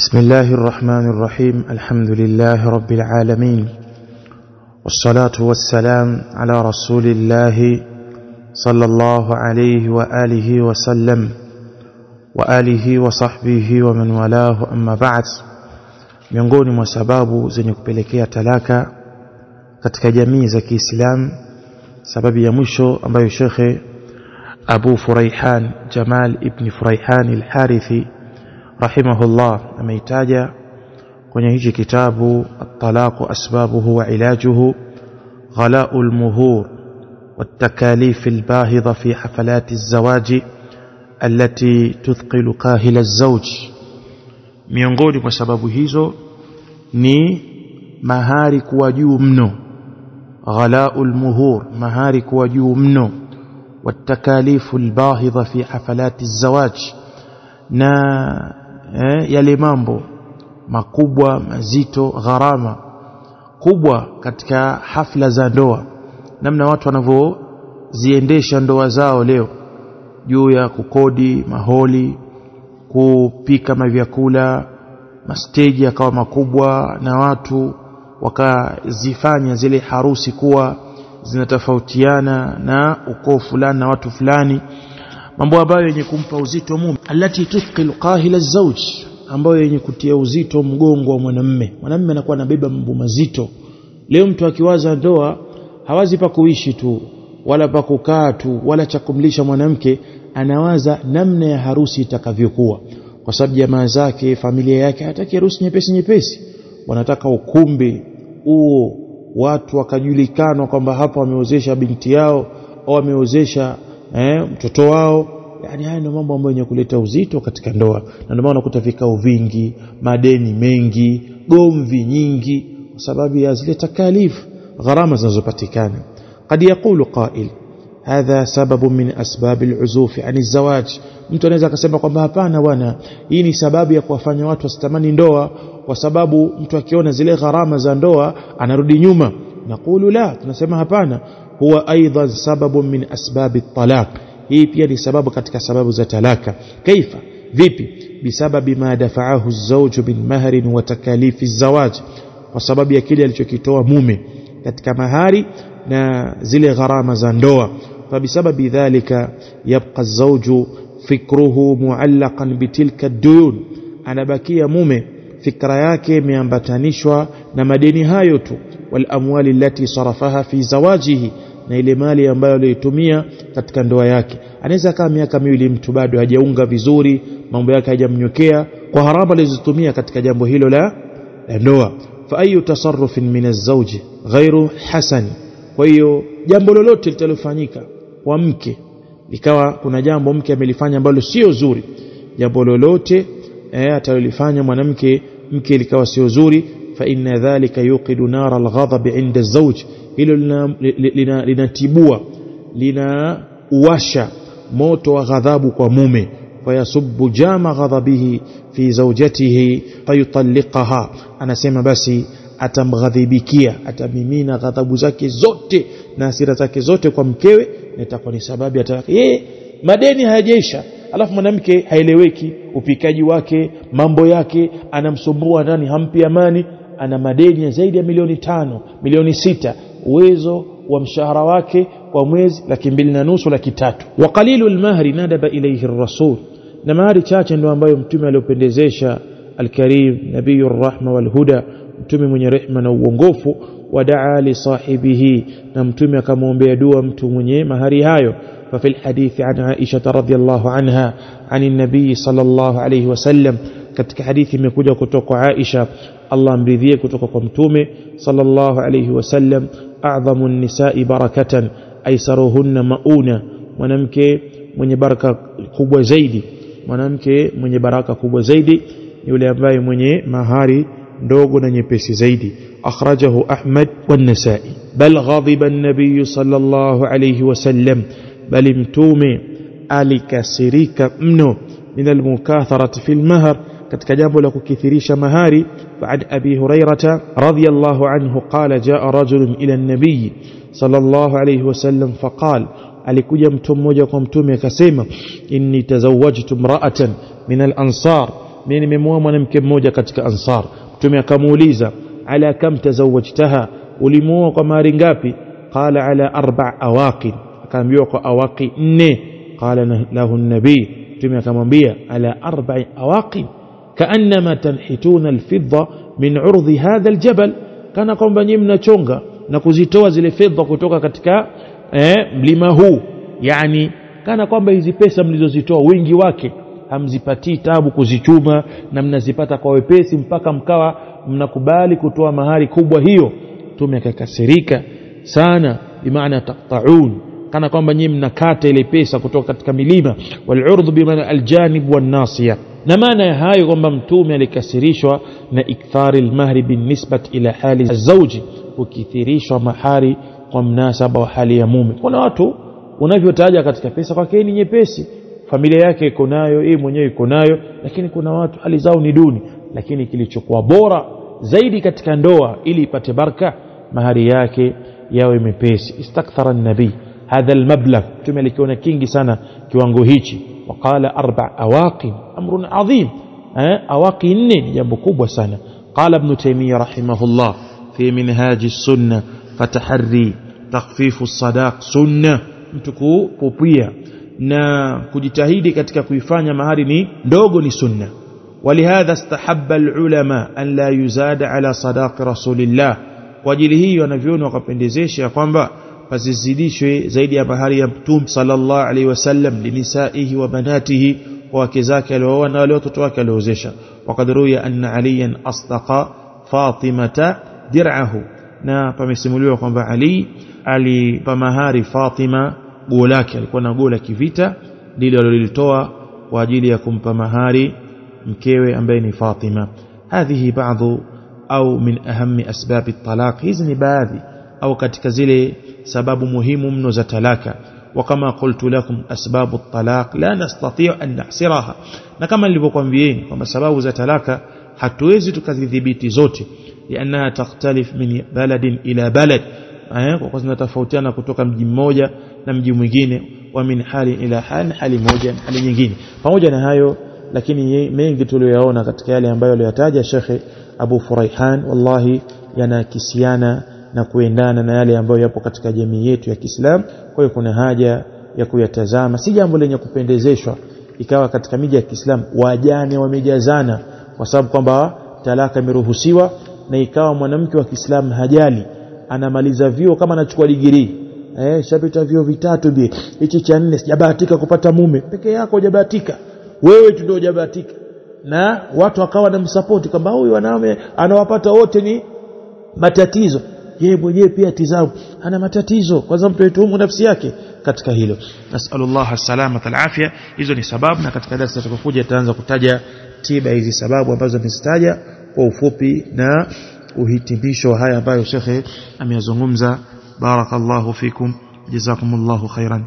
بسم الله الرحمن الرحيم. الحمد لله رب العالمين. والصلاة والسلام على رسول الله صلى الله عليه وآله وسلم وآله وصحبه ومن والاه. أما بعد من وسباب ما بلكي زنك katika jamii za Kiislamu sababu ya mwisho ambayo Sheikh Abu Furaihan Jamal ibn Furaihan rahimahullah ameitaja kwenye hichi kitabu at-talaq asbabuhu wa ilajuhu ghala'u al-muhur والتكاليف الباهظة في حفلات الزواج التي تثقل كاهل الزوج miongoni mwa sababu hizo ni mahari kuwa juu mno ghala'ul muhur mahari kuwa juu mno watakalifu albahidha fi hafalati zawaj na eh, yale mambo makubwa mazito gharama kubwa katika hafla za ndoa. Namna watu wanavyoziendesha ndoa zao leo. Juu ya kukodi maholi kupika mavyakula masteji yakawa makubwa na watu wakazifanya zile harusi kuwa zinatofautiana na ukoo fulani na watu fulani mambo ambayo yenye kumpa uzito mume. Allati tuthqil qahila zawj ambayo yenye kutia uzito mgongo wa mwanamme. Mwanamme anakuwa anabeba mambo mazito. Leo mtu akiwaza ndoa hawazi pa kuishi tu wala pa kukaa tu wala cha kumlisha mwanamke anawaza namna ya harusi itakavyokuwa. Kwa sababu jamaa zake familia yake hataki harusi nyepesi nyepesi. Wanataka ukumbi uo watu wakajulikana kwamba hapa wameozesha binti yao au wameozesha eh, mtoto wao yani haya ndio mambo ambayo yenye kuleta uzito katika ndoa na ndio maana unakuta vikao vingi madeni mengi gomvi nyingi kwa sababu ya zile takalifu gharama zinazopatikana قد يقول قائل hadha sababu min asbab al'uzuf an az-zawaj mtu anaweza akasema kwamba hapana bwana hii ni sababu ya kuwafanya watu wasitamani ndoa kwa sababu mtu akiona zile gharama za ndoa anarudi nyuma naqulu la tunasema hapana Huwa aidan sababu min asbab at-talaq hii pia ni sababu katika sababu za talaka kaifa vipi bisababi ma dafa'ahu az-zawj min mahrin wa takalifi az-zawaj kwa sababu ya kile alichokitoa mume katika mahari na zile gharama za ndoa فبسبب ذلك يبقى الزوج فكره معلقا بتلك الديون anabakia mume fikra yake imeambatanishwa na madeni hayo tu walamwali allati sarafaha fi zawajihi na ile mali ambayo aliyotumia katika ndoa yake. Anaweza kaa miaka miwili mtu bado hajaunga vizuri mambo yake hajamnyokea kwa haramu alizotumia katika jambo hilo la ndoa. Fa ayu tasarrufin min az-zawji ghairu hasan. Kwa hiyo jambo lolote litalofanyika kwa mke ikawa kuna jambo mke amelifanya ambalo sio zuri jambo lolote eh, atalolifanya mwanamke mke likawa sio zuri fa inna dhalika yuqidu nara alghadab inda zawj hilo linatibua lina uwasha moto wa ghadhabu kwa mume. Fayasubbu jama ghadhabihi fi zawjatihi fayutalliqaha. Anasema basi atamghadhibikia atamimina ghadhabu zake zote na hasira zake zote kwa mkewe na itakuwa ni sababu ya talaka. Yeye madeni hayajaisha. Alafu mwanamke haeleweki upikaji wake mambo yake anamsumbua ndani hampi amani ana madeni ya zaidi ya milioni tano milioni sita uwezo wa mshahara wake kwa mwezi laki mbili na nusu laki tatu wa qalilu lmahri nadaba ilaihi rasul na mahari chache ndio ambayo mtume aliopendezesha alkarim nabiyu rahma walhuda mtume mwenye rehma na uongofu wadaa li sahibihi na mtume akamwombea dua mtu mwenye mahari hayo ففي الحديث عن عائشة رضي الله عنها عن النبي صلى الله عليه وسلم katika hadithi imekuja kutoka Aisha Allah amridhie kutoka kwa mtume sallallahu alayhi wasallam a'dhamu an-nisa'i barakatan aisaruhunna mauna mwanamke mwenye baraka kubwa zaidi mwanamke mwenye baraka kubwa zaidi yule ambaye mwenye mahari ndogo na nyepesi zaidi akhrajahu Ahmad wan-Nasa'i bal ghadiba an-nabiy sallallahu alayhi wasallam bali mtume alikasirika mno min al-mukatharati fil mahr katika jambo la kukithirisha mahari هريرة رضي الله عنه قال جاء رجل إلى النبي صلى الله عليه وسلم فقال alikuja mtu mmoja kwa mtume akasema inni tazawwajtu imra'atan min al-ansar mimi nimemuoa mwanamke mmoja katika ansar mtume akamuuliza ala kam tazawajtaha ulimuoa kwa mahari ngapi qala ala arba awaqin akaambiwa kwa awaqi nne qala lahu nabii mtume akamwambia ala arba'i awaqin kaannama tanhituna alfidda min urdhi hadha aljabal. Kana kwamba nyinyi mnachonga na kuzitoa zile fedha kutoka katika eh, mlima huu. Yani kana kwamba hizi pesa mlizozitoa wingi wake hamzipatii tabu kuzichuma na mnazipata kwa wepesi mpaka mkawa mnakubali kutoa mahari kubwa hiyo. Mtume akakasirika sana bimaana taqtaun kana kwamba nyinyi mnakata ile pesa kutoka katika milima. Walurdhu bimaana aljanib wannasiya na maana ya hayo kwamba mtume alikasirishwa na ikthari lmahri binisbat ila hali zauji ukithirishwa mahari kwa mnasaba wa hali ya mume. Kuna watu unavyotaja katika pesa kwake ni nyepesi. Familia yake iko nayo yeye mwenyewe iko nayo lakini kuna watu hali zao ni duni. Lakini kilichokuwa bora zaidi katika ndoa ili ipate baraka mahari yake yawe mepesi. Istakthara nabii هذا المبلغ كما لكونا كينج سنة كيوانغو هيتشي. وقال أربع أواقم أمر عظيم. أواقين يبقوا بسنة قال ابن تيمية رحمه الله في منهاج السنة فتحري تخفيف الصداق سنة. تكو بوبيا. نا كجتهيدي كتك كيفان مهارني دوغن سنة. ولهذا استحب العلماء أن لا يزاد على صداق رسول الله. وجلهي ونفيون وقبندزيش يا قنبا pasizidishwe zaidi ya mahari ya mtume sallallahu alaihi wasallam linisaihi wa banatihi kwa wake zake alioa na wale watoto wake aliozesha وقد روي أن عليا أصدق فاطمة درعه na pamesimuliwa kwamba Ali alipa mahari Fatima guo lake alikuwa na guo la kivita ndilo alilitoa kwa ajili ya kumpa mahari mkewe ambaye ni Fatima hadhihi baadhi au min ahami asbabi talaq hizi ni baadhi au katika zile sababu muhimu mno za talaka وكما قلت لكم أسباب الطلاق لا نستطيع أن نحصرها na kama nilivyokuambieni kwamba sababu za talaka hatuwezi tukazidhibiti zote liannaha takhtalif min baladin ila balad kwa kuwa zinatofautiana kutoka mji mmoja na mji mwingine wa min hali ila hali hali moja na hali nyingine pamoja na hayo lakini mengi tuliyoyaona katika yale ambayo aliyataja Sheikh Abu Furaihan wallahi yanakisiana na kuendana na yale ambayo yapo katika jamii yetu ya Kiislamu. Kwa hiyo kuna haja ya kuyatazama. Si jambo lenye kupendezeshwa ikawa katika miji ya Kiislamu wajane wamejazana kwa sababu kwamba talaka imeruhusiwa na ikawa mwanamke wa Kiislamu hajali. Anamaliza vyuo kama anachukua digrii. Eh shapita vyuo vitatu bi hichi cha nne sijabahatika kupata mume. Peke yako hujabahatika. Wewe tu ndio hujabahatika. Na watu wakawa na msapoti kwamba huyu wanaume anawapata wote ni matatizo yeye mwenyewe pia tizamu ana matatizo. Kwanza mtu aituhumu nafsi yake katika hilo. Nasallallahu salama alafia hizo ni sababu na katika darasa tutakokuja tutaanza kutaja tiba hizi sababu ambazo nimezitaja kwa ufupi na uhitimisho haya ambayo shekhe ameyazungumza. Barakallahu fikum. Jazakumullahu khairan